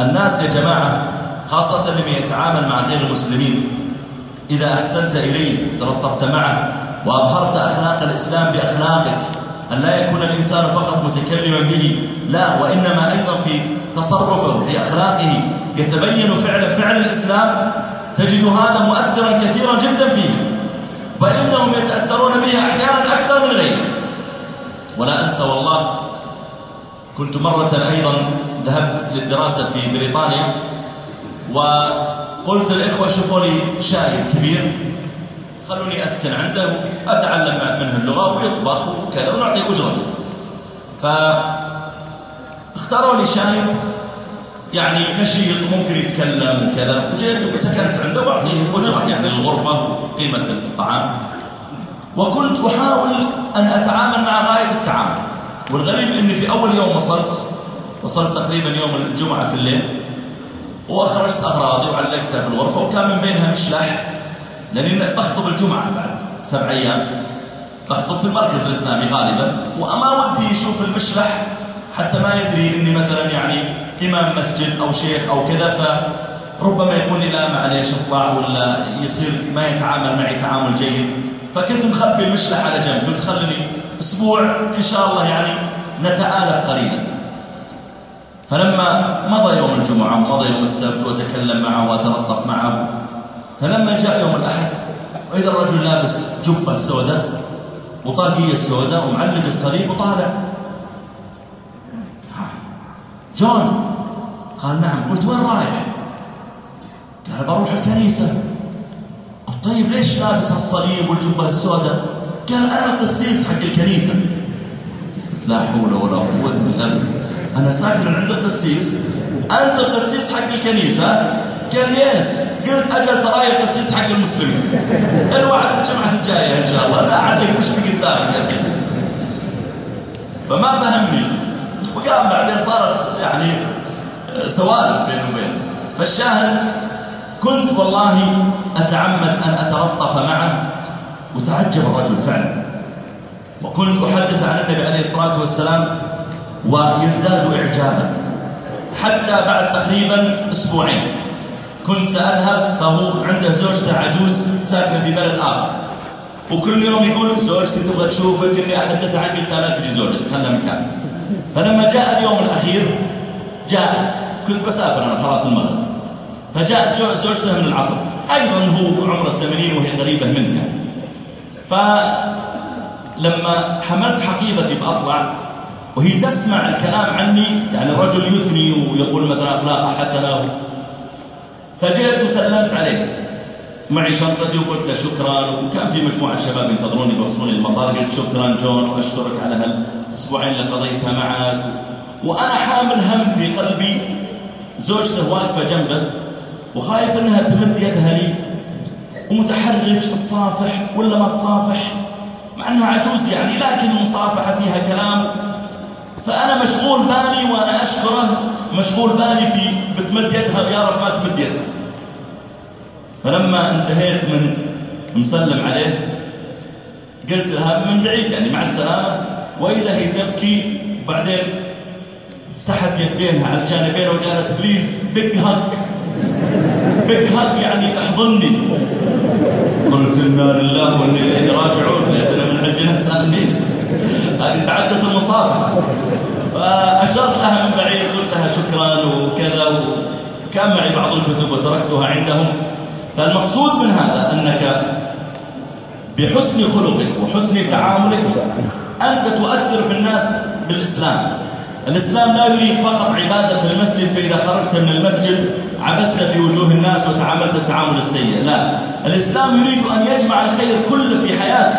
الناس يا جماعة خاصة لمن يتعامل مع غير المسلمين. إذا أحسنت إليه تلطفت معه وأظهرت أخلاق الإسلام بأخلاقك. أن لا يكون الإنسان فقط متكلما به لا وإنما أيضا في تصرفه في أخلاقه. يتبين فعلا فعل الإسلام تجد هذا مؤثرا كثيرا جدا فيه. وإنهم يتأثرون به أحيانا أكثر من غيره. ولا أنسى والله كنت مرة أيضا ذهبت للدراسة في بريطانيا وقلت للإخوة شوفوا لي شايب كبير خلوني أسكن عنده وأتعلم منه اللغة ويطبخ وكذا ونعطي أجرته. فاختاروا لي شايب يعني نشيط ممكن يتكلم وكذا وجيت وسكنت عنده وأعطيه أجرة يعني الغرفة وقيمة الطعام. وكنت أحاول أن أتعامل مع غاية التعامل. والغريب أني في أول يوم وصلت وصلت تقريبا يوم الجمعة في الليل وأخرجت أغراضي وعلقتها في الغرفة وكان من بينها مشلح لأني بخطب الجمعة بعد سبع أيام. بخطب في المركز الإسلامي غالبا وأما ودي يشوف المشلح حتى ما يدري إني مثلا يعني إمام مسجد أو شيخ أو كذا فربما يقول لي لا معليش اطلع ولا يصير ما يتعامل معي تعامل جيد. فكنت مخبي المشلح على جنب. قلت خلني أسبوع إن شاء الله يعني نتآلف قليلا. فلما مضى يوم الجمعة ومضى يوم السبت وتكلم معه وتلطف معه فلما جاء يوم الأحد وإذا الرجل لابس جبة سوداء وطاقية سوداء ومعلق الصليب وطالع. جون؟ قال نعم. قلت وين رايح؟ قال بروح الكنيسة. طيب ليش لابس الصليب والجبة السوداء؟ قال أنا القسيس حق الكنيسة. قلت لا حول ولا قوة بالله. أنا ساكن عند القسيس. أنت القسيس حق الكنيسة؟ قال يس. قلت أجل تراي القسيس حق المسلمين. الوعد الجمعة الجاية إن شاء الله. لا أعلم وش في قدامك الحين فما فهمني. وقام بعدين صارت يعني سوالف بيني وبينه. فالشاهد كنت والله أتعمد أن أتلطف معه وتعجب الرجل فعلا. وكنت أحدث عن النبي عليه الصلاة والسلام ويزداد إعجابا. حتى بعد تقريبا أسبوعين كنت سأذهب فهو عنده زوجته عجوز ساكنة في بلد آخر. وكل يوم يقول زوجتي تبغى تشوفك إني أحدثها عنك قلت لا تجي زوجتك خلنا مكان. فلما جاء اليوم الأخير جاءت كنت بسافر أنا خلاص المغرب. فجاءت زوجته من العصر. أيضا هو عمره الثمانين وهي قريبة منها فلما حملت حقيبتي بأطلع وهي تسمع الكلام عني يعني الرجل يثني ويقول مثلا أخلاقه حسنة. فجئت وسلمت عليه. معي شنطتي وقلت له شكرا وكان في مجموعة شباب ينتظروني بيوصلوني المطار قلت شكرا جون وأشكرك على هالأسبوعين اللي قضيتها معك. وأنا حامل هم في قلبي. زوجته واقفة جنبه. وخايف إنها تمد يدها لي. ومتحرج تصافح ولا ما تصافح. مع إنها عجوز يعني لكن المصافحة فيها كلام. فأنا مشغول بالي وأنا أشكره. مشغول بالي في بتمد يدها يا رب ما تمد يدها. فلما انتهيت من مسلم عليه قلت لها من بعيد يعني مع السلامة وإذا هي تبكي وبعدين فتحت يدينها على الجانبين وقالت please big hug big hug يعني احضني قلت إنا لله وأنا إليه راجعون. ليتنا من حجنا سالمين هذه تعدت المصافحه فأشرت لها من بعيد قلت لها شكرا وكذا. وكان معي بعض الكتب وتركتها عندهم. فالمقصود من هذا أنك بحسن خلقك وحسن تعاملك أنت تؤثر في الناس بالإسلام. الإسلام لا يريد فقط عبادة في المسجد فإذا خرجت من المسجد عبست في وجوه الناس وتعاملت التعامل السيء لا. الإسلام يريد أن يجمع الخير كله في حياتك.